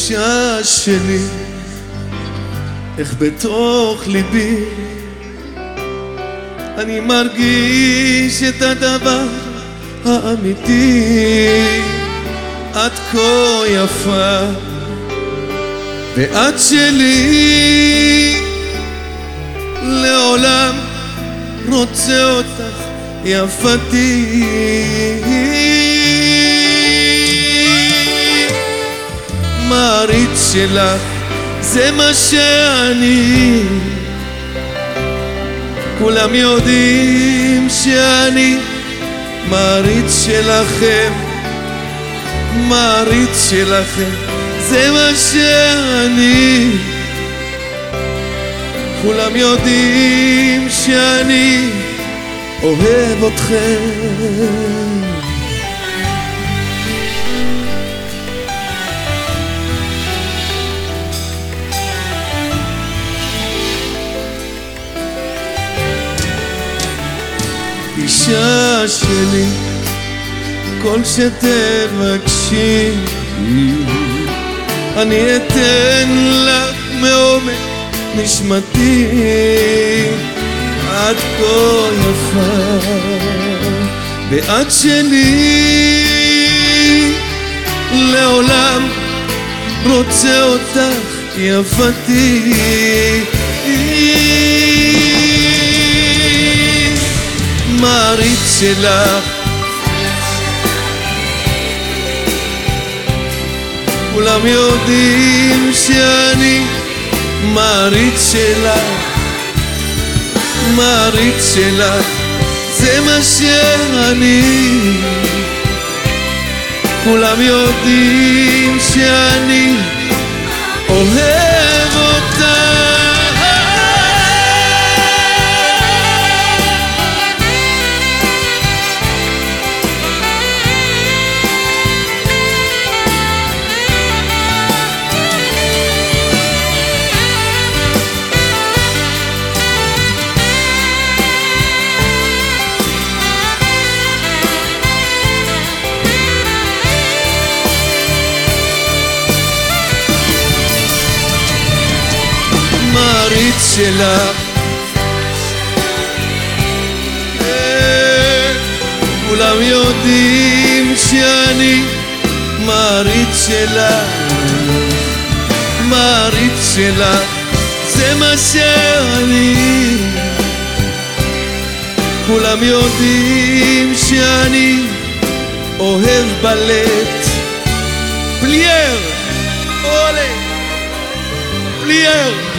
אישה שלי, איך בתוך ליבי אני מרגיש את הדבר האמיתי. את כה יפה, ואת שלי, לעולם רוצה אותך יפתי. שלך, זה מה שאני. כולם יודעים שאני מעריץ שלכם, מעריץ שלכם, זה מה שאני. כולם יודעים שאני אוהב אתכם. אישה שלי, כל שתבקשי, אני אתן לך מעומק נשמתי, את כה יפה, ואת שלי, לעולם רוצה אותך יפתי. שלך. כולם יודעים שאני מעריץ שלך מעריץ שלך זה מה שאני. כולם יודעים שאני מעריץ שלך אה, כולם יודעים שאני מעריץ שלך מעריץ שלך זה מה שאני. כולם יודעים שאני אוהב בלט. פלייר עולה. פלייר